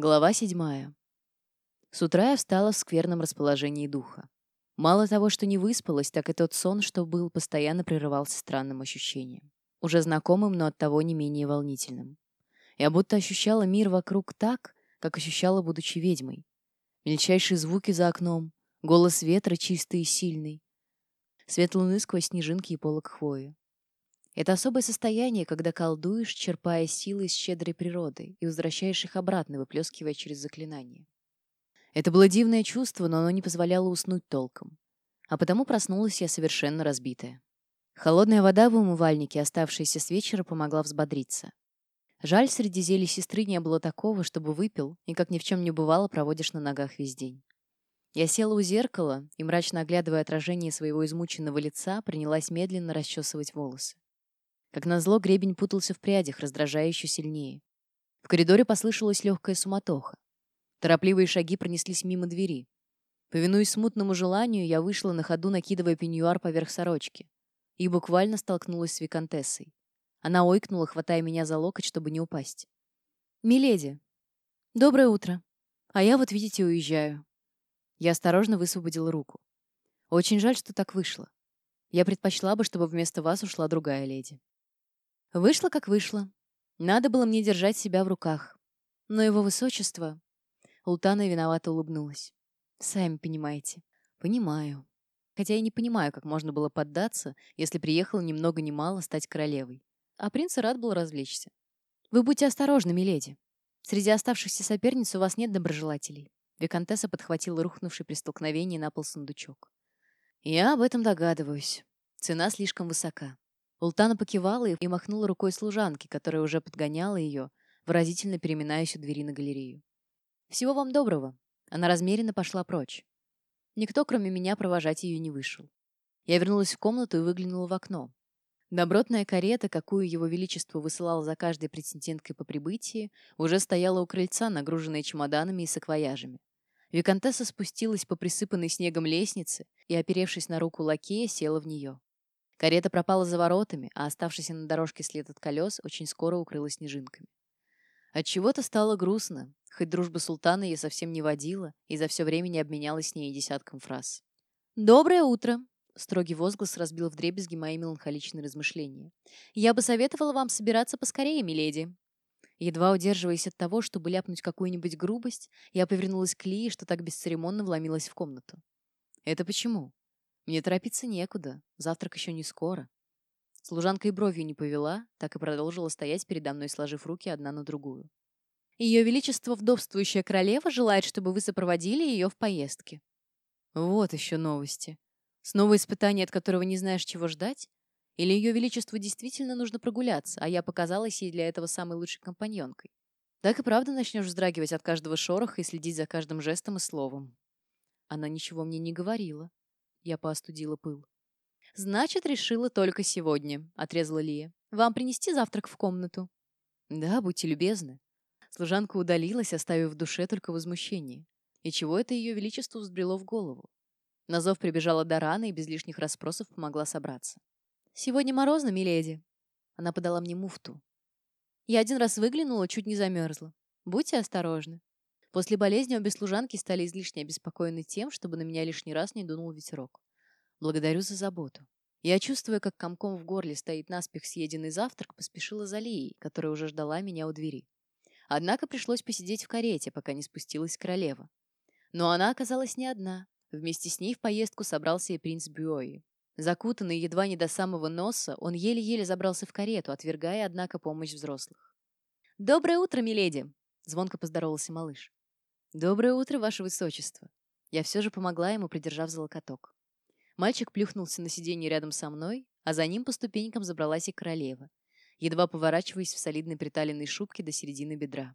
Глава седьмая. С утра я встала в скверном расположении духа. Мало того, что не выспалась, так и тот сон, что был, постоянно прерывался странным ощущением. Уже знакомым, но оттого не менее волнительным. Я будто ощущала мир вокруг так, как ощущала, будучи ведьмой. Мельчайшие звуки за окном, голос ветра чистый и сильный, свет луны сквозь снежинки и полок хвои. Это особое состояние, когда колдуешь, черпая силы из щедрой природы и возвращаешь их обратно, выплескивая через заклинание. Это было дивное чувство, но оно не позволяло уснуть толком. А потому проснулась я совершенно разбитая. Холодная вода в умывальнике, оставшаяся с вечера, помогла взбодриться. Жаль, среди зелий сестры не было такого, чтобы выпил, и, как ни в чем не бывало, проводишь на ногах весь день. Я села у зеркала и, мрачно оглядывая отражение своего измученного лица, принялась медленно расчесывать волосы. Как назло, гребень путался в прядях, раздражая еще сильнее. В коридоре послышалась легкая суматоха. Торопливые шаги пронеслись мимо двери. Повинуясь смутному желанию, я вышла на ходу, накидывая пеньюар поверх сорочки. И буквально столкнулась с виконтессой. Она ойкнула, хватая меня за локоть, чтобы не упасть. «Миледи! Доброе утро! А я вот, видите, уезжаю». Я осторожно высвободила руку. «Очень жаль, что так вышло. Я предпочла бы, чтобы вместо вас ушла другая леди». Вышло, как вышло. Надо было мне держать себя в руках. Но его высочество... Ултана виновато улыбнулась. Сами понимаете. Понимаю. Хотя я не понимаю, как можно было поддаться, если приехал ни много ни мало стать королевой. А принц рад был развлечься. Вы будьте осторожны, миледи. Среди оставшихся соперниц у вас нет доброжелателей. Викантесса подхватила рухнувший при столкновении на пол сундучок. Я об этом догадываюсь. Цена слишком высока. Ултана покивала и махнула рукой служанке, которая уже подгоняла ее, выразительно переминаясь у двери на галерею. «Всего вам доброго!» Она размеренно пошла прочь. Никто, кроме меня, провожать ее не вышел. Я вернулась в комнату и выглянула в окно. Добротная карета, какую его величество высылал за каждой претенденткой по прибытии, уже стояла у крыльца, нагруженная чемоданами и саквояжами. Викантесса спустилась по присыпанной снегом лестнице и, оперевшись на руку лакея, села в нее. Карета пропала за воротами, а оставшийся на дорожке след от колес очень скоро укрылась снежинками. Отчего-то стало грустно, хоть дружба султана я совсем не водила и за все время не обменялась с ней десятком фраз. «Доброе утро!» — строгий возглас разбил вдребезги мои меланхоличные размышления. «Я бы советовала вам собираться поскорее, миледи!» Едва удерживаясь от того, чтобы ляпнуть какую-нибудь грубость, я повернулась к Лии, что так бесцеремонно вломилась в комнату. «Это почему?» Мне торопиться некуда, завтрак еще не скоро. Служанка и бровью не повела, так и продолжила стоять передо мной, сложив руки одна на другую. Ее Величество, вдовствующая королева, желает, чтобы вы сопроводили ее в поездке. Вот еще новости. Снова испытание, от которого не знаешь, чего ждать? Или Ее Величеству действительно нужно прогуляться, а я показалась ей для этого самой лучшей компаньонкой? Так и правда начнешь вздрагивать от каждого шороха и следить за каждым жестом и словом. Она ничего мне не говорила. Я поостудила пыл. «Значит, решила только сегодня», — отрезала Лия. «Вам принести завтрак в комнату?» «Да, будьте любезны». Служанка удалилась, оставив в душе только возмущение. И чего это ее величеству взбрело в голову? На зов прибежала Дарана и без лишних расспросов помогла собраться. «Сегодня морозно, миледи». Она подала мне муфту. Я один раз выглянула, чуть не замерзла. Будьте осторожны. После болезни обе служанки стали излишне обеспокоены тем, чтобы на меня лишний раз не дунул ветерок. Благодарю за заботу. Я, чувствуя, как комком в горле стоит наспех съеденный завтрак, поспешила за Лией, которая уже ждала меня у двери. Однако пришлось посидеть в карете, пока не спустилась королева. Но она оказалась не одна. Вместе с ней в поездку собрался и принц Бюои. Закутанный едва не до самого носа, он еле-еле забрался в карету, отвергая, однако, помощь взрослых. «Доброе утро, миледи!» — звонко поздоровался малыш. «Доброе утро, ваше высочество!» Я все же помогла ему, придержав за локоток. Мальчик плюхнулся на сиденье рядом со мной, а за ним по ступенькам забралась и королева, едва поворачиваясь в солидной приталенной шубке до середины бедра.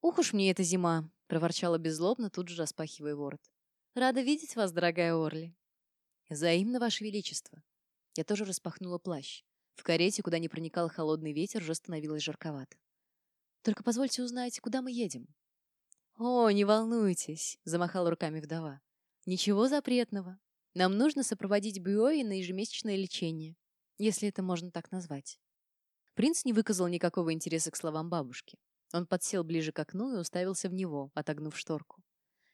«Ух уж мне эта зима!» — проворчала беззлобно, тут же распахивая ворот. «Рада видеть вас, дорогая Орли!» «Взаимно, ваше величество!» Я тоже распахнула плащ. В карете, куда не проникал холодный ветер, уже становилось жарковато. «Только позвольте узнать, куда мы едем?» «О, не волнуйтесь», — замахала руками вдова. «Ничего запретного. Нам нужно сопроводить Бюои на ежемесячное лечение, если это можно так назвать». Принц не выказал никакого интереса к словам бабушки. Он подсел ближе к окну и уставился в него, отогнув шторку.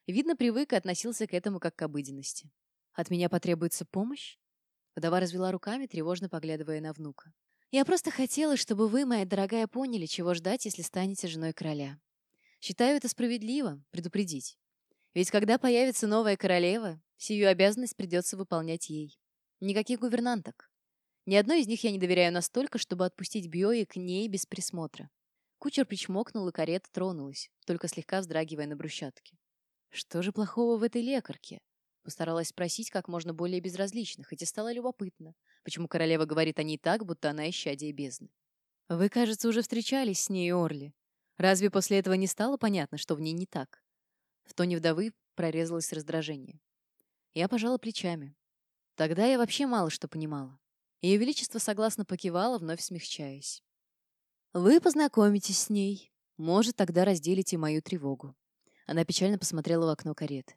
Видно, привык и относился к этому как к обыденности. «От меня потребуется помощь?» Вдова развела руками, тревожно поглядывая на внука. «Я просто хотела, чтобы вы, моя дорогая, поняли, чего ждать, если станете женой короля. Считаю это справедливо — предупредить. Ведь когда появится новая королева, сию обязанность придется выполнять ей. Никаких гувернанток. Ни одной из них я не доверяю настолько, чтобы отпустить Бьои к ней без присмотра. Кучер причмокнул, и карета тронулась, только слегка вздрагивая на брусчатке. Что же плохого в этой лекарке? Постаралась спросить как можно более безразлично, хоть и стало любопытно, почему королева говорит о ней так, будто она исчадие бездны. «Вы, кажется, уже встречались с ней, Орли. Разве после этого не стало понятно, что в ней не так?» В тоне вдовы прорезалось раздражение. Я пожала плечами. Тогда я вообще мало что понимала. Ее Величество согласно покивало, вновь смягчаясь. «Вы познакомитесь с ней. Может, тогда разделите мою тревогу». Она печально посмотрела в окно кареты.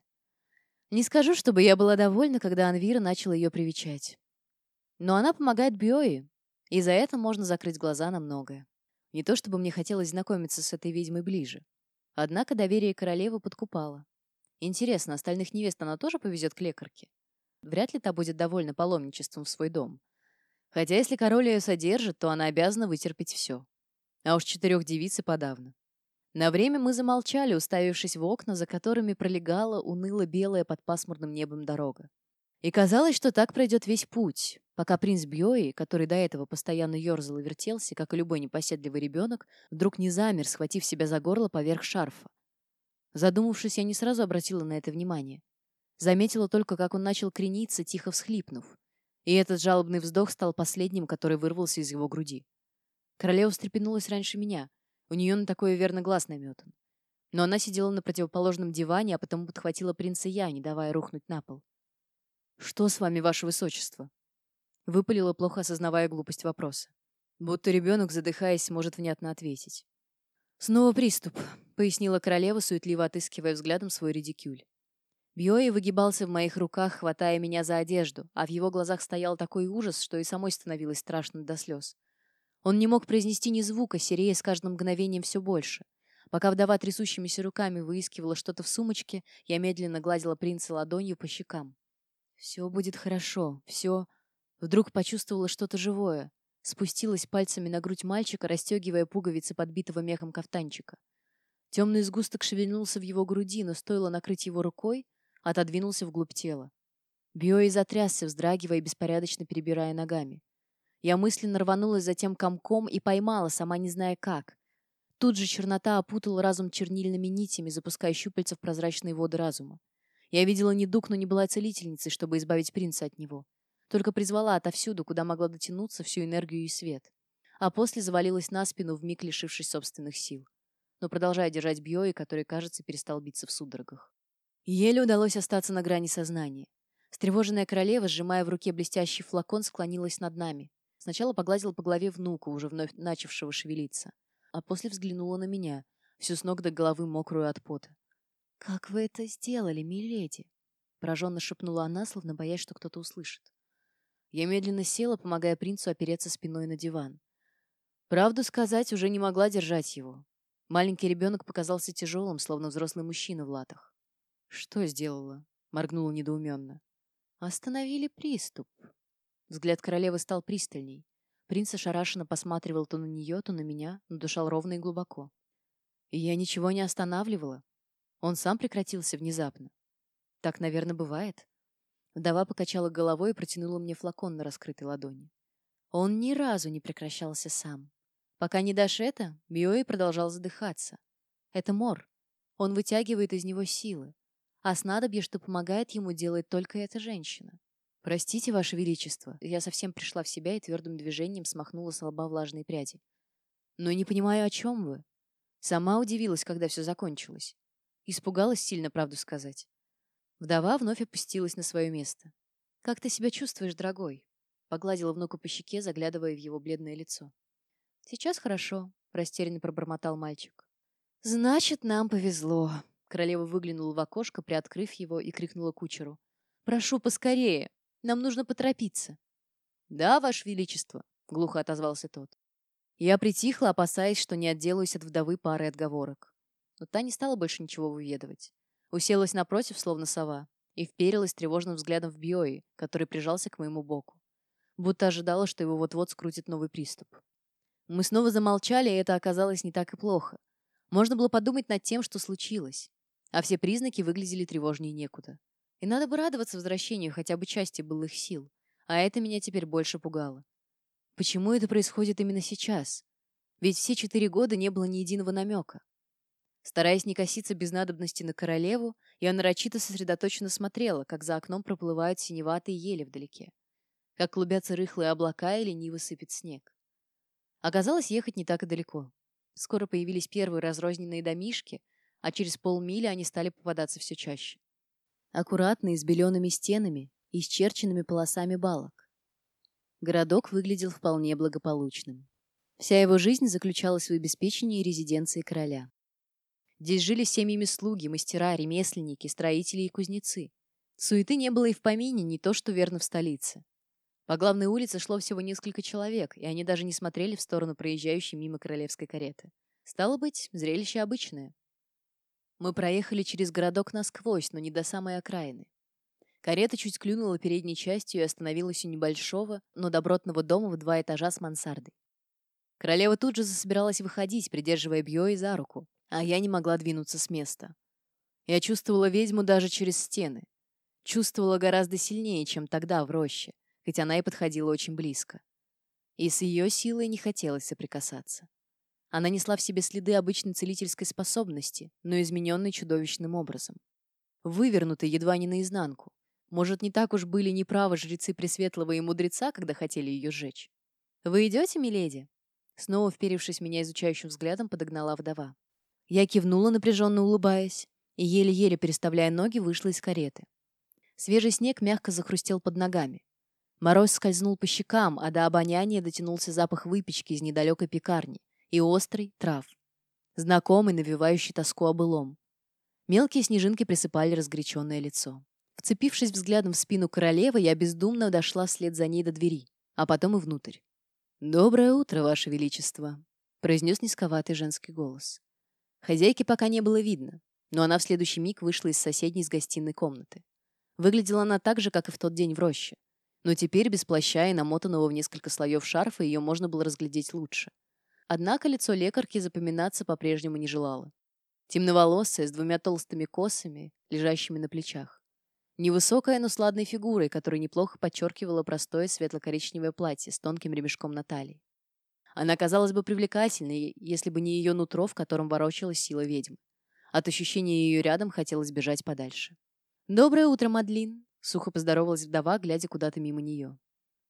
Не скажу, чтобы я была довольна, когда Анвира начала ее привечать. Но она помогает Биои, и за это можно закрыть глаза на многое. Не то чтобы мне хотелось знакомиться с этой ведьмой ближе. Однако доверие королевы подкупало. Интересно, остальных невест она тоже повезет к лекарке? Вряд ли та будет довольна паломничеством в свой дом. Хотя если король ее содержит, то она обязана вытерпеть все. А уж четырех девиц и подавно. На время мы замолчали, уставившись в окна, за которыми пролегала уныло-белая под пасмурным небом дорога. И казалось, что так пройдет весь путь, пока принц Бьои, который до этого постоянно ерзал и вертелся, как и любой непоседливый ребенок, вдруг не замер, схватив себя за горло поверх шарфа. Задумавшись, я не сразу обратила на это внимание. Заметила только, как он начал крениться, тихо всхлипнув. И этот жалобный вздох стал последним, который вырвался из его груди. Королева встрепенулась раньше меня — у нее на такое верно глаз наметан. Но она сидела на противоположном диване, а потом подхватила принца я, не давая рухнуть на пол. «Что с вами, ваше высочество?» Выпалила, плохо осознавая глупость вопроса. Будто ребенок, задыхаясь, может внятно ответить. «Снова приступ», — пояснила королева, суетливо отыскивая взглядом свой редикюль. Бьои выгибался в моих руках, хватая меня за одежду, а в его глазах стоял такой ужас, что и самой становилось страшно до слез. Он не мог произнести ни звука, серея с каждым мгновением все больше. Пока вдова трясущимися руками выискивала что-то в сумочке, я медленно гладила принца ладонью по щекам. «Все будет хорошо, все...» Вдруг почувствовала что-то живое. Спустилась пальцами на грудь мальчика, расстегивая пуговицы подбитого мехом кафтанчика. Темный сгусток шевельнулся в его груди, но стоило накрыть его рукой, отодвинулся вглубь тела. Биои затрясся, вздрагивая и беспорядочно перебирая ногами. Я мысленно рванулась за тем комком и поймала, сама не зная как. Тут же чернота опутала разум чернильными нитями, запуская щупальца в прозрачные воды разума. Я видела недуг, но не была целительницей, чтобы избавить принца от него. Только призвала отовсюду, куда могла дотянуться, всю энергию и свет. А после завалилась на спину, вмиг лишившись собственных сил. Но продолжая держать Бьои, который, кажется, перестал биться в судорогах. Еле удалось остаться на грани сознания. Встревоженная королева, сжимая в руке блестящий флакон, склонилась над нами. Сначала погладила по голове внука, уже вновь начавшего шевелиться, а после взглянула на меня, всю с ног до головы мокрую от пота. «Как вы это сделали, миледи?» Пораженно шепнула она, словно боясь, что кто-то услышит. Я медленно села, помогая принцу опереться спиной на диван. Правду сказать, уже не могла держать его. Маленький ребенок показался тяжелым, словно взрослый мужчина в латах. «Что сделала?» — моргнула недоуменно. «Остановили приступ», Взгляд королевы стал пристальней. Принц ошарашенно посматривал то на нее, то на меня, но дышал ровно и глубоко. И я ничего не останавливала. Он сам прекратился внезапно. Так, наверное, бывает. Вдова покачала головой и протянула мне флакон на раскрытой ладони. Он ни разу не прекращался сам. Пока не дашь это, Биои продолжал задыхаться. Это мор. Он вытягивает из него силы. А снадобье, что помогает ему, делает только эта женщина. «Простите, Ваше Величество». Я совсем пришла в себя и твердым движением смахнула с лба влажные пряди. «Но не понимаю, о чем вы?» Сама удивилась, когда все закончилось. Испугалась сильно, правду сказать. Вдова вновь опустилась на свое место. «Как ты себя чувствуешь, дорогой?» Погладила внука по щеке, заглядывая в его бледное лицо. «Сейчас хорошо», — растерянно пробормотал мальчик. «Значит, нам повезло». Королева выглянула в окошко, приоткрыв его, и крикнула кучеру. «Прошу поскорее!» Нам нужно поторопиться. Да, Ваше Величество, глухо отозвался тот. Я притихла, опасаясь, что не отделаюсь от вдовы пары отговорок. Но та не стала больше ничего выведывать. Уселась напротив, словно сова, и вперилась тревожным взглядом в Бьои, который прижался к моему боку. Будто ожидала, что его вот-вот скрутит новый приступ. Мы снова замолчали, и это оказалось не так и плохо. Можно было подумать над тем, что случилось. А все признаки выглядели тревожнее некуда. И надо бы радоваться возвращению хотя бы части былых сил. А это меня теперь больше пугало. Почему это происходит именно сейчас? Ведь все четыре года не было ни единого намека. Стараясь не коситься без надобности на королеву, я нарочито сосредоточенно смотрела, как за окном проплывают синеватые ели вдалеке, как клубятся рыхлые облака и лениво сыпет снег. Оказалось, ехать не так и далеко. Скоро появились первые разрозненные домишки, а через полмили они стали попадаться все чаще. Аккуратные, с белеными стенами и исчерченными полосами балок. Городок выглядел вполне благополучным. Вся его жизнь заключалась в обеспечении резиденции короля. Здесь жили семьями слуги, мастера, ремесленники, строители и кузнецы. Суеты не было и в помине, не то что верно в столице. По главной улице шло всего несколько человек, и они даже не смотрели в сторону проезжающей мимо королевской кареты. Стало быть, зрелище обычное. Мы проехали через городок насквозь, но не до самой окраины. Карета чуть клюнула передней частью и остановилась у небольшого, но добротного дома в два этажа с мансардой. Королева тут же засобиралась выходить, придерживая Бьои за руку, а я не могла двинуться с места. Я чувствовала ведьму даже через стены. Чувствовала гораздо сильнее, чем тогда в роще, хоть она и подходила очень близко. И с ее силой не хотелось соприкасаться. Она несла в себе следы обычной целительской способности, но измененной чудовищным образом. Вывернутой едва не наизнанку. Может, не так уж были неправы жрецы Пресветлого и Мудреца, когда хотели ее сжечь? «Вы идете, миледи?» Снова вперившись меня изучающим взглядом, подогнала вдова. Я кивнула, напряженно улыбаясь, и еле-еле переставляя ноги, вышла из кареты. Свежий снег мягко захрустел под ногами. Мороз скользнул по щекам, а до обоняния дотянулся запах выпечки из недалекой пекарни и острый трав. Знакомый, навевающий тоску о былом. Мелкие снежинки присыпали разгоряченное лицо. Вцепившись взглядом в спину королевы, я бездумно дошла вслед за ней до двери, а потом и внутрь. «Доброе утро, Ваше Величество», — произнес низковатый женский голос. Хозяйки пока не было видно, но она в следующий миг вышла из соседней с гостиной комнаты. Выглядела она так же, как и в тот день в роще. Но теперь без плаща и намотанного в несколько слоев шарфа ее можно было разглядеть лучше. Однако лицо лекарки запоминаться по-прежнему не желало. Темноволосая, с двумя толстыми косами, лежащими на плечах. Невысокая, но сладной фигурой, которая неплохо подчеркивала простое светло-коричневое платье с тонким ремешком на талии. Она казалась бы привлекательной, если бы не ее нутро, в котором ворочалась сила ведьм. От ощущения ее рядом хотелось бежать подальше. «Доброе утро, Мадлин!» — сухо поздоровалась вдова, глядя куда-то мимо нее.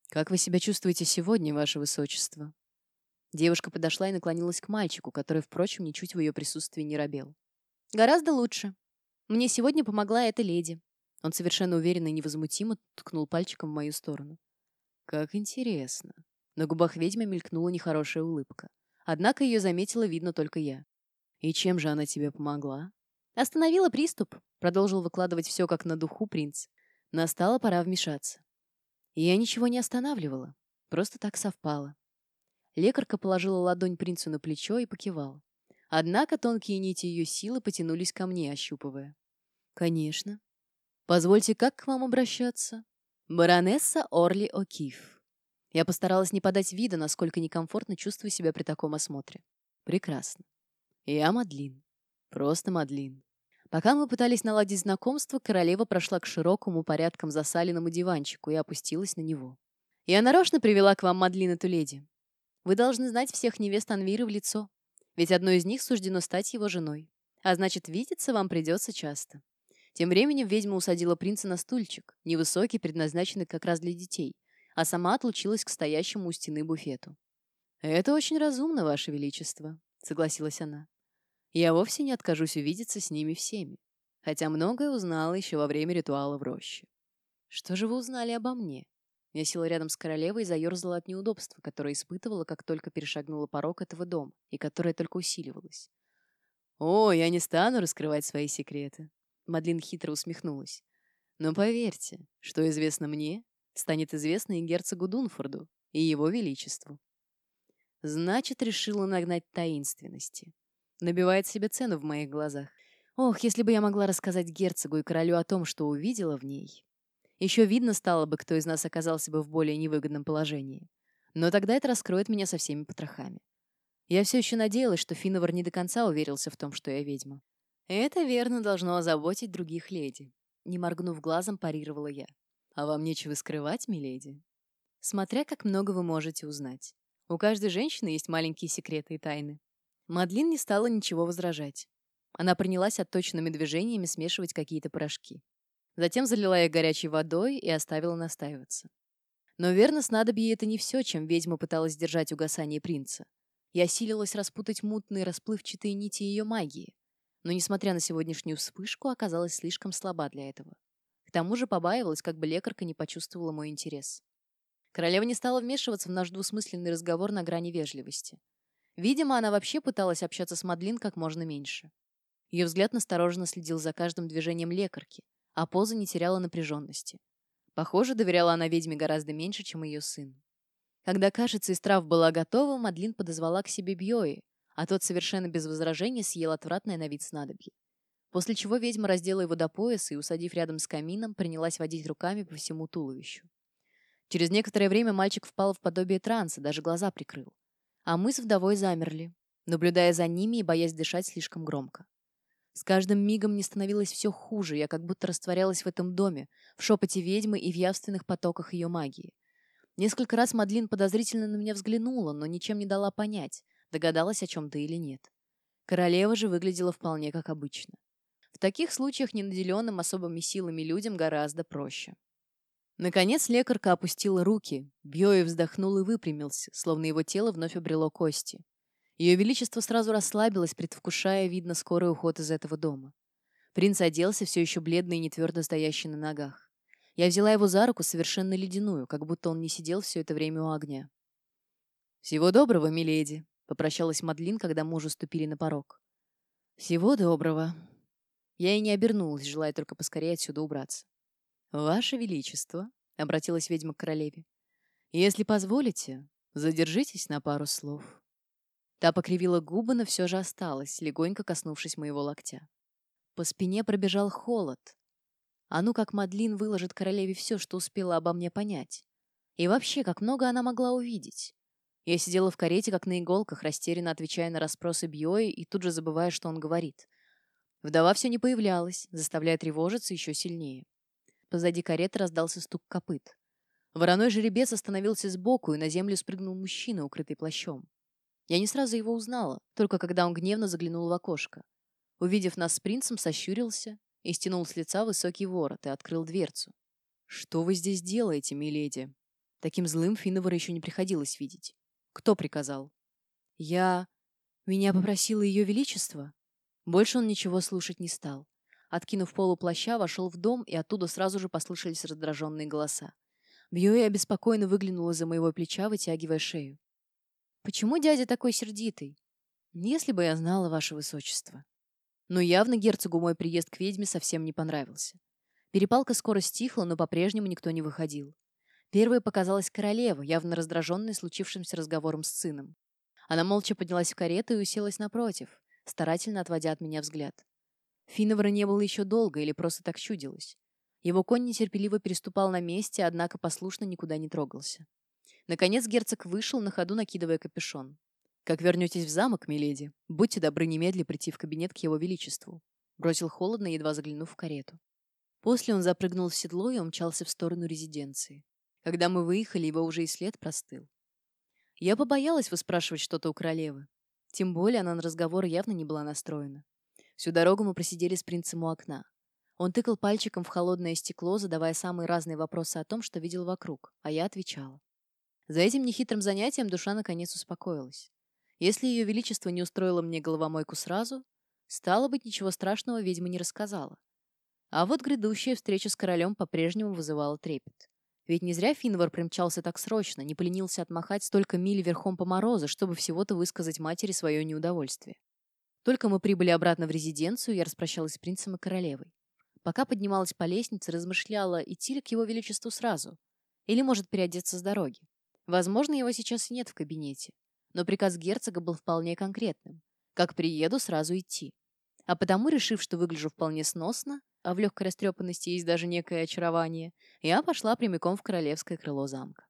«Как вы себя чувствуете сегодня, ваше высочество?» Девушка подошла и наклонилась к мальчику, который, впрочем, ничуть в ее присутствии не робел. «Гораздо лучше. Мне сегодня помогла эта леди». Он совершенно уверенно и невозмутимо ткнул пальчиком в мою сторону. «Как интересно. На губах ведьмы мелькнула нехорошая улыбка. Однако ее заметила, видно, только я. «И чем же она тебе помогла?» «Остановила приступ», — продолжил выкладывать все как на духу принц. Настала пора вмешаться. Я ничего не останавливала, просто так совпало. Лекарка положила ладонь принцу на плечо и покивала. Однако тонкие нити ее силы потянулись ко мне, ощупывая. «Конечно. Позвольте, как к вам обращаться?» «Баронесса Орли О'Кифф». Я постаралась не подать вида, насколько некомфортно чувствую себя при таком осмотре. Прекрасно. Я Мадлин. Просто Мадлин. Пока мы пытались наладить знакомство, королева прошла к широкому порядком засаленному диванчику и опустилась на него. Я нарочно привела к вам Мадлин эту леди. Вы должны знать всех невест Анвиры в лицо, ведь одной из них суждено стать его женой. А значит, видеться вам придется часто. Тем временем ведьма усадила принца на стульчик, невысокий, предназначенный как раз для детей, а сама отлучилась к стоящему у стены буфету. «Это очень разумно, Ваше Величество», — согласилась она. «Я вовсе не откажусь увидеться с ними всеми, хотя многое узнала еще во время ритуала в роще». «Что же вы узнали обо мне?» Я села рядом с королевой и заерзала от неудобства, которое испытывала, как только перешагнула порог этого дома, и которое только усиливалось. «О, я не стану раскрывать свои секреты», — Мадлин хитро усмехнулась. «Но поверьте, что известно мне, станет известно и герцогу Дунфорду, и его величеству. Значит, решила нагнать таинственности. Набивает себе цену в моих глазах. Ох, если бы я могла рассказать герцогу и королю о том, что увидела в ней. Еще видно стало бы, кто из нас оказался бы в более невыгодном положении. Но тогда это раскроет меня со всеми потрохами. Я все еще надеялась, что Финовар не до конца уверился в том, что я ведьма. Это верно должно озаботить других леди. Не моргнув глазом, парировала я. А вам нечего скрывать, миледи? Смотря как много вы можете узнать. У каждой женщины есть маленькие секреты и тайны. Мадлин не стала ничего возражать. Она принялась отточенными движениями смешивать какие-то порошки. Затем залила их горячей водой и оставила настаиваться. Но верно, снадобье — это не все, чем ведьма пыталась держать угасание принца. Я силилась распутать мутные расплывчатые нити ее магии, но, несмотря на сегодняшнюю вспышку, оказалась слишком слаба для этого. К тому же побаивалась, как бы лекарка не почувствовала мой интерес. Королева не стала вмешиваться в наш двусмысленный разговор на грани вежливости. Видимо, она вообще пыталась общаться с Мадлин как можно меньше. Ее взгляд настороженно следил за каждым движением лекарки, а поза не теряла напряженности. Похоже, доверяла она ведьме гораздо меньше, чем ее сын. Когда кашица из трав была готова, Мадлин подозвала к себе Бьои, а тот совершенно без возражений съел отвратное на вид снадобье. После чего ведьма раздела его до пояса и, усадив рядом с камином, принялась водить руками по всему туловищу. Через некоторое время мальчик впал в подобие транса, даже глаза прикрыл. А мы с вдовой замерли, наблюдая за ними и боясь дышать слишком громко. С каждым мигом мне становилось все хуже, я как будто растворялась в этом доме, в шепоте ведьмы и в явственных потоках ее магии. Несколько раз Мадлин подозрительно на меня взглянула, но ничем не дала понять, догадалась о чем-то или нет. Королева же выглядела вполне как обычно. В таких случаях ненаделенным особыми силами людям гораздо проще. Наконец лекарка опустила руки, Бьёи вздохнул и выпрямился, словно его тело вновь обрело кости. Ее Величество сразу расслабилось, предвкушая, видно, скорый уход из этого дома. Принц оделся, все еще бледный и нетвердо стоящий на ногах. Я взяла его за руку, совершенно ледяную, как будто он не сидел все это время у огня. «Всего доброго, миледи», — попрощалась Мадлин, когда мы уже ступили на порог. «Всего доброго». Я и не обернулась, желая только поскорее отсюда убраться. «Ваше Величество», — обратилась ведьма к королеве, — «если позволите, задержитесь на пару слов». Та покривила губы, но все же осталась, легонько коснувшись моего локтя. По спине пробежал холод. А ну как Мадлин выложит королеве все, что успела обо мне понять. И вообще, как много она могла увидеть. Я сидела в карете, как на иголках, растерянно отвечая на расспросы Бьои и тут же забывая, что он говорит. Вдова все не появлялась, заставляя тревожиться еще сильнее. Позади кареты раздался стук копыт. Вороной жеребец остановился сбоку, и на землю спрыгнул мужчина, укрытый плащом. Я не сразу его узнала, только когда он гневно заглянул в окошко. Увидев нас с принцем, сощурился и стянул с лица высокий ворот и открыл дверцу. «Что вы здесь делаете, миледи?» Таким злым Финовара еще не приходилось видеть. «Кто приказал?» «Я... Меня попросило ее величество?» Больше он ничего слушать не стал. Откинув полу плаща, вошел в дом, и оттуда сразу же послышались раздраженные голоса. Бьюи обеспокоенно выглянула за моего плеча, вытягивая шею. Почему дядя такой сердитый? Если бы я знала, ваше высочество. Но явно герцогу мой приезд к ведьме совсем не понравился. Перепалка скоро стихла, но по-прежнему никто не выходил. Первой показалась королева, явно раздраженная случившимся разговором с сыном. Она молча поднялась в карету и уселась напротив, старательно отводя от меня взгляд. Финовара не было еще долго или просто так чудилось. Его конь нетерпеливо переступал на месте, однако послушно никуда не трогался. Наконец герцог вышел, на ходу накидывая капюшон. «Как вернетесь в замок, миледи, будьте добры немедли прийти в кабинет к его величеству», бросил холодно, едва заглянув в карету. После он запрыгнул в седло и умчался в сторону резиденции. Когда мы выехали, его уже и след простыл. Я побоялась выспрашивать что-то у королевы. Тем более она на разговор явно не была настроена. Всю дорогу мы просидели с принцем у окна. Он тыкал пальчиком в холодное стекло, задавая самые разные вопросы о том, что видел вокруг, а я отвечала. За этим нехитрым занятием душа наконец успокоилась. Если ее величество не устроило мне головомойку сразу, стало быть, ничего страшного ведьма не рассказала. А вот грядущая встреча с королем по-прежнему вызывала трепет. Ведь не зря Финвар примчался так срочно, не поленился отмахать столько миль верхом по морозу, чтобы всего-то высказать матери свое неудовольствие. Только мы прибыли обратно в резиденцию, я распрощалась с принцем и королевой. Пока поднималась по лестнице, размышляла, идти ли к его величеству сразу. Или, может, переодеться с дороги. Возможно, его сейчас и нет в кабинете. но приказ герцога был вполне конкретным. Как приеду, сразу идти. А потому, решив, что выгляжу вполне сносно, а в легкой растрепанности есть даже некое очарование, я пошла прямиком в королевское крыло замка.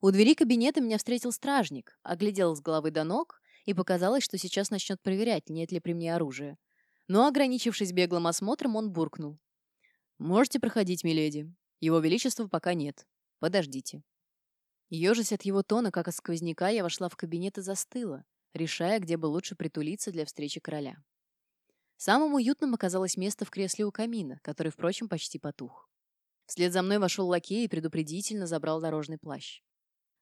У двери кабинета меня встретил стражник, оглядел с головы до ног, и показалось, что сейчас начнет проверять, нет ли при мне оружия. Но, ограничившись беглым осмотром, он буркнул. «Можете проходить, миледи. Его Величества пока нет. Подождите». Ежась от его тона, как от сквозняка, я вошла в кабинет и застыла, решая, где бы лучше притулиться для встречи короля. Самым уютным оказалось место в кресле у камина, который, впрочем, почти потух. Вслед за мной вошел лакей и предупредительно забрал дорожный плащ.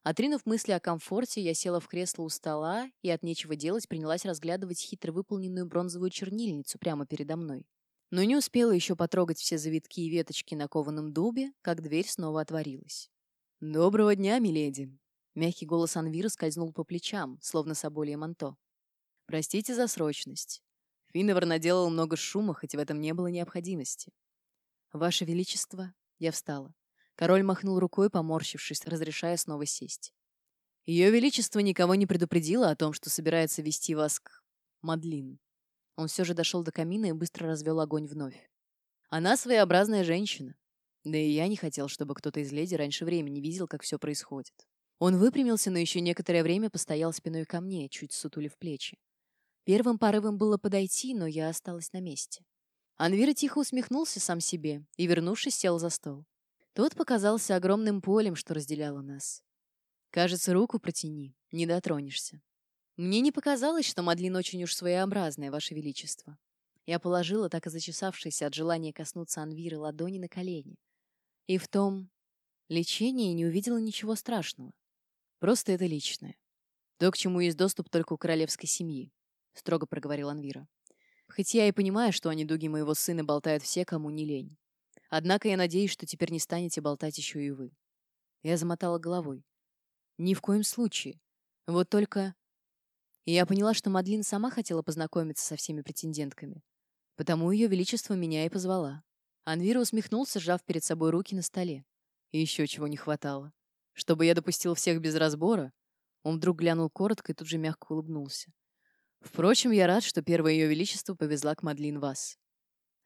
Отринув мысли о комфорте, я села в кресло у стола и от нечего делать принялась разглядывать хитро выполненную бронзовую чернильницу прямо передо мной. Но не успела еще потрогать все завитки и веточки на кованом дубе, как дверь снова отворилась. «Доброго дня, миледи!» Мягкий голос Анвира скользнул по плечам, словно соболье манто. «Простите за срочность. Финневар наделал много шума, хоть в этом не было необходимости. «Ваше Величество!» Я встала. Король махнул рукой, поморщившись, разрешая снова сесть. «Ее Величество никого не предупредило о том, что собирается вести вас к... Мадлин». Он все же дошел до камина и быстро развел огонь вновь. «Она своеобразная женщина. Да и я не хотел, чтобы кто-то из леди раньше времени видел, как все происходит». Он выпрямился, но еще некоторое время постоял спиной ко мне, чуть сутулив плечи. Первым порывом было подойти, но я осталась на месте. Анвира тихо усмехнулся сам себе и, вернувшись, сел за стол. Тот показался огромным полем, что разделяло нас. Кажется, руку протяни, не дотронешься. Мне не показалось, что Мадлин очень уж своеобразная, Ваше Величество. Я положила так и зачесавшись от желания коснуться Анвиры ладони на колени. И в том лечении не увидела ничего страшного. Просто это личное. То, к чему есть доступ только у королевской семьи. — строго проговорил Анвира. «Хоть я и понимаю, что о недуге моего сына болтают все, кому не лень. Однако я надеюсь, что теперь не станете болтать еще и вы». Я замотала головой. «Ни в коем случае. Вот только...» И я поняла, что Мадлин сама хотела познакомиться со всеми претендентками. Потому ее величество меня и позвала. Анвира усмехнулся, сжав перед собой руки на столе. И еще чего не хватало. Чтобы я допустил всех без разбора? Он вдруг глянул коротко и тут же мягко улыбнулся. Впрочем, я рад, что первое ее величество повезла к Мадлин вас.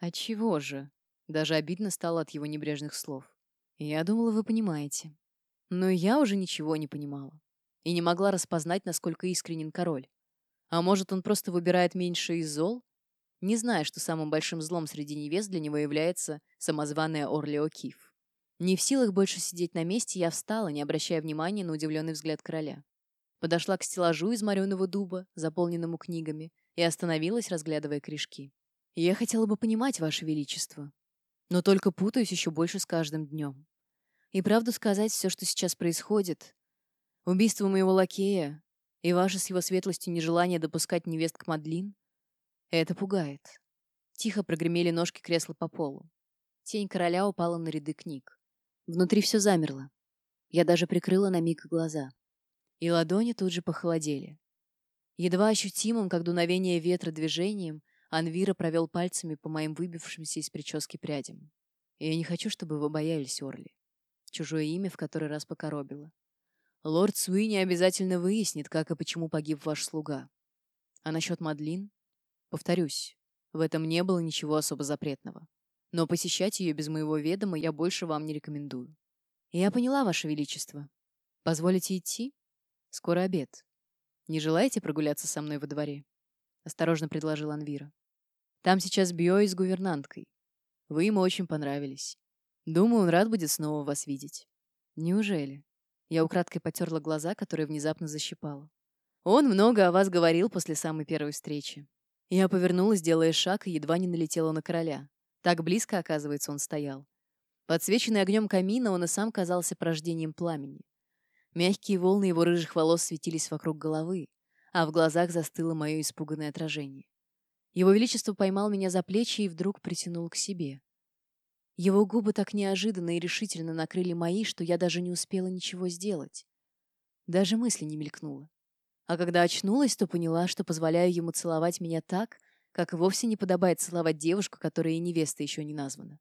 А чего же? Даже обидно стало от его небрежных слов. Я думала, вы понимаете. Но я уже ничего не понимала. И не могла распознать, насколько искренен король. А может, он просто выбирает меньше из зол? Не зная, что самым большим злом среди невест для него является самозваная Орлео Киф. Не в силах больше сидеть на месте, я встала, не обращая внимания на удивленный взгляд короля. Подошла к стеллажу из мореного дуба, заполненному книгами, и остановилась, разглядывая корешки. «Я хотела бы понимать, Ваше Величество, но только путаюсь еще больше с каждым днем. И правду сказать, все, что сейчас происходит, убийство моего лакея и ваше с его светлостью нежелание допускать невест к Мадлин, это пугает». Тихо прогремели ножки кресла по полу. Тень короля упала на ряды книг. Внутри все замерло. Я даже прикрыла на миг глаза и ладони тут же похолодели. Едва ощутимым, как дуновение ветра движением, Анвира провел пальцами по моим выбившимся из прически прядям. Я не хочу, чтобы вы боялись Орли. Чужое имя в который раз покоробило. Лорд Суини обязательно выяснит, как и почему погиб ваш слуга. А насчет Мадлин? Повторюсь, в этом не было ничего особо запретного. Но посещать ее без моего ведома я больше вам не рекомендую. Я поняла, Ваше Величество. Позволите идти? Скоро обед. Не желаете прогуляться со мной во дворе? Осторожно предложил Анвира. Там сейчас Био с гувернанткой. Вы ему очень понравились. Думаю, он рад будет снова вас видеть. Неужели? Я украдкой потерла глаза, которые внезапно защипала. Он много о вас говорил после самой первой встречи. Я повернулась, делая шаг, и едва не налетела на короля. Так близко, оказывается, он стоял. Подсвеченный огнем камина, он и сам казался порождением пламени. Мягкие волны его рыжих волос светились вокруг головы, а в глазах застыло мое испуганное отражение. Его Величество поймал меня за плечи и вдруг притянул к себе. Его губы так неожиданно и решительно накрыли мои, что я даже не успела ничего сделать. Даже мысли не мелькнуло. А когда очнулась, то поняла, что позволяю ему целовать меня так, как вовсе не подобает целовать девушку, которая и невеста еще не названа.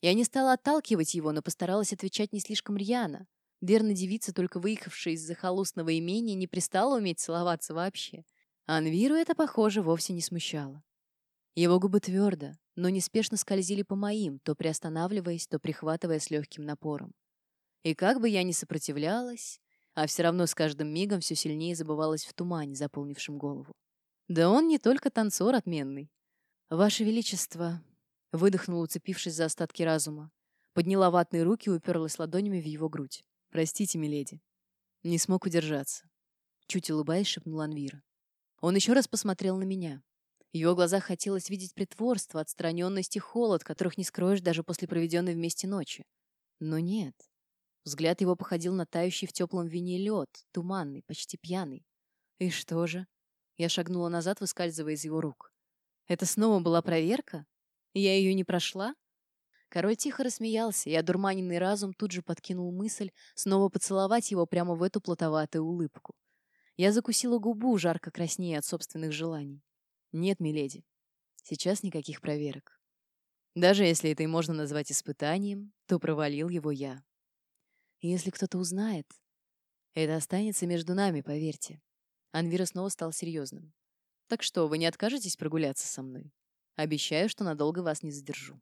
Я не стала отталкивать его, но постаралась отвечать не слишком рьяно, Верно, девица, только выехавшая из захолустного имения, не пристала уметь целоваться вообще. Анвиру это, похоже, вовсе не смущало. Его губы твердо, но неспешно скользили по моим, то приостанавливаясь, то прихватывая с легким напором. И как бы я ни сопротивлялась, а все равно с каждым мигом все сильнее забывалась в тумане, заполнившем голову. Да он не только танцор отменный. «Ваше Величество», — выдохнула, уцепившись за остатки разума, подняла ватные руки и уперлась ладонями в его грудь. «Простите, миледи». Не смог удержаться. Чуть улыбаясь, шепнул Анвира. Он еще раз посмотрел на меня. В его глазах хотелось видеть притворство, отстраненность и холод, которых не скроешь даже после проведенной вместе ночи. Но нет. Взгляд его походил на тающий в теплом вине лед, туманный, почти пьяный. И что же? Я шагнула назад, выскальзывая из его рук. Это снова была проверка? Я ее не прошла? Король тихо рассмеялся, и одурманенный разум тут же подкинул мысль снова поцеловать его прямо в эту плотоватую улыбку. Я закусила губу, жарко краснея от собственных желаний. Нет, миледи, сейчас никаких проверок. Даже если это и можно назвать испытанием, то провалил его я. И если кто-то узнает, это останется между нами, поверьте. Анвира снова стал серьезным. Так что, вы не откажетесь прогуляться со мной? Обещаю, что надолго вас не задержу.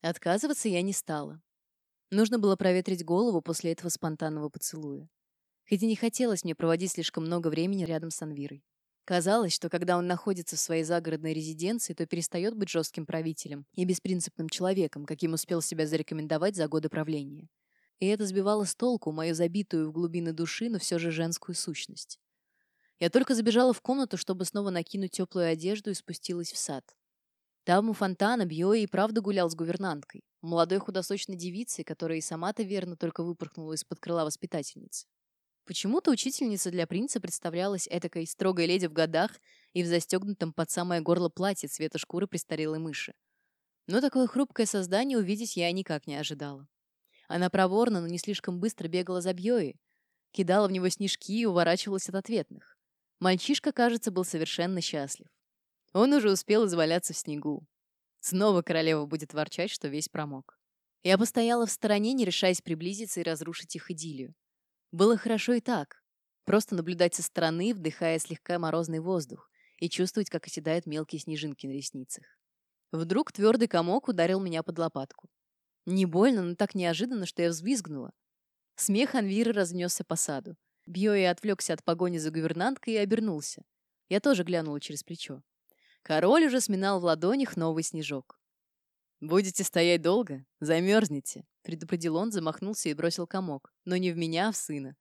Отказываться я не стала. Нужно было проветрить голову после этого спонтанного поцелуя. Хоть и не хотелось мне проводить слишком много времени рядом с Анвирой. Казалось, что когда он находится в своей загородной резиденции, то перестает быть жестким правителем и беспринципным человеком, каким успел себя зарекомендовать за годы правления. И это сбивало с толку мою забитую в глубины души, но все же женскую сущность. Я только забежала в комнату, чтобы снова накинуть теплую одежду и спустилась в сад. Там у фонтана Бьои и правда гулял с гувернанткой, молодой худосочной девицей, которая и сама-то верно только выпорхнула из-под крыла воспитательницы. Почему-то учительница для принца представлялась этакой строгой леди в годах и в застегнутом под самое горло платье цвета шкуры престарелой мыши. Но такое хрупкое создание увидеть я никак не ожидала. Она проворно, но не слишком быстро бегала за Бьои, кидала в него снежки и уворачивалась от ответных. Мальчишка, кажется, был совершенно счастлив. Он уже успел изваляться в снегу. Снова королева будет ворчать, что весь промок. Я постояла в стороне, не решаясь приблизиться и разрушить их идиллию. Было хорошо и так. Просто наблюдать со стороны, вдыхая слегка морозный воздух, и чувствовать, как оседают мелкие снежинки на ресницах. Вдруг твердый комок ударил меня под лопатку. Не больно, но так неожиданно, что я взвизгнула. Смех Анвиры разнесся по саду. Бьои отвлекся от погони за гувернанткой и обернулся. Я тоже глянула через плечо. Король уже сминал в ладонях новый снежок. «Будете стоять долго? Замерзнете!» Предупредил он, замахнулся и бросил комок. Но не в меня, а в сына.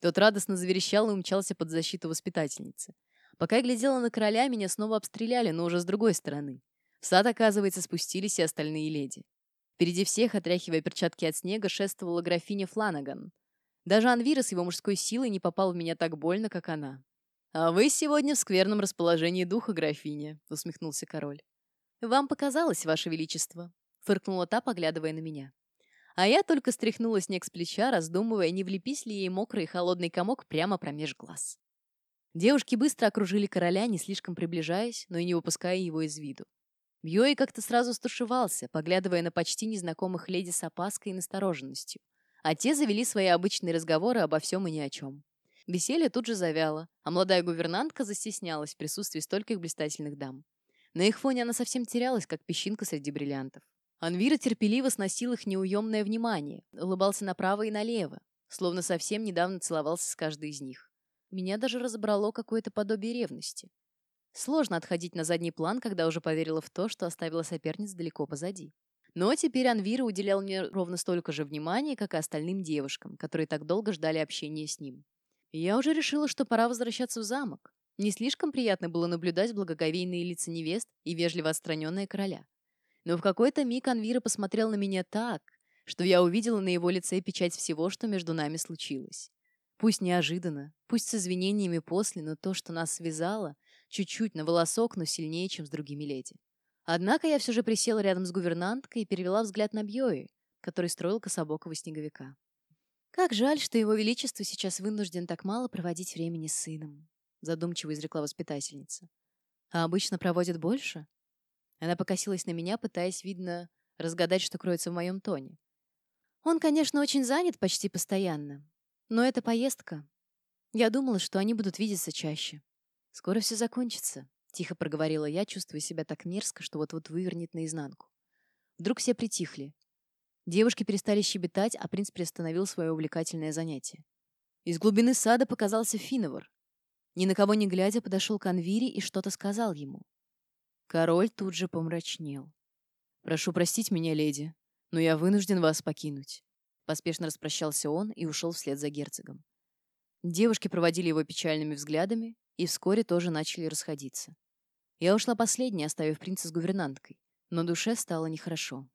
Тот радостно заверещал и умчался под защиту воспитательницы. Пока я глядела на короля, меня снова обстреляли, но уже с другой стороны. В сад, оказывается, спустились и остальные леди. Впереди всех, отряхивая перчатки от снега, шествовала графиня Фланаган. Даже Анвира с его мужской силой не попал в меня так больно, как она. «А вы сегодня в скверном расположении духа, графиня», — усмехнулся король. «Вам показалось, ваше величество», — фыркнула та, поглядывая на меня. А я только стряхнула снег с плеча, раздумывая, не влепись ли ей мокрый и холодный комок прямо промеж глаз. Девушки быстро окружили короля, не слишком приближаясь, но и не выпуская его из виду. Бьёи как-то сразу стушевался, поглядывая на почти незнакомых леди с опаской и настороженностью. А те завели свои обычные разговоры обо всем и ни о чем. Веселье тут же завяло, а молодая гувернантка застеснялась в присутствии стольких блистательных дам. На их фоне она совсем терялась, как песчинка среди бриллиантов. Анвира терпеливо сносил их неуемное внимание, улыбался направо и налево, словно совсем недавно целовался с каждой из них. Меня даже разобрало какое-то подобие ревности. Сложно отходить на задний план, когда уже поверила в то, что оставила соперниц далеко позади. Но теперь Анвира уделял мне ровно столько же внимания, как и остальным девушкам, которые так долго ждали общения с ним. Я уже решила, что пора возвращаться в замок. Не слишком приятно было наблюдать благоговейные лица невест и вежливо отстраненные короля. Но в какой-то миг Анвира посмотрел на меня так, что я увидела на его лице печать всего, что между нами случилось. Пусть неожиданно, пусть с извинениями после, но то, что нас связало, чуть-чуть на волосок, но сильнее, чем с другими леди. Однако я все же присела рядом с гувернанткой и перевела взгляд на Бьои, который строил кособокого снеговика. «Как жаль, что его величество сейчас вынужден так мало проводить времени с сыном», задумчиво изрекла воспитательница. «А обычно проводит больше?» Она покосилась на меня, пытаясь, видно, разгадать, что кроется в моем тоне. Он, конечно, очень занят почти постоянно. Но эта поездка... Я думала, что они будут видеться чаще. Скоро все закончится, — тихо проговорила я, чувствуя себя так мерзко, что вот-вот вывернет наизнанку. Вдруг все притихли. Девушки перестали щебетать, а принц приостановил свое увлекательное занятие. Из глубины сада показался Финовар. Ни на кого не глядя, подошел к Анвире и что-то сказал ему. Король тут же помрачнел. «Прошу простить меня, леди, но я вынужден вас покинуть». Поспешно распрощался он и ушел вслед за герцогом. Девушки проводили его печальными взглядами и вскоре тоже начали расходиться. Я ушла последней, оставив принца с гувернанткой, но душе стало нехорошо.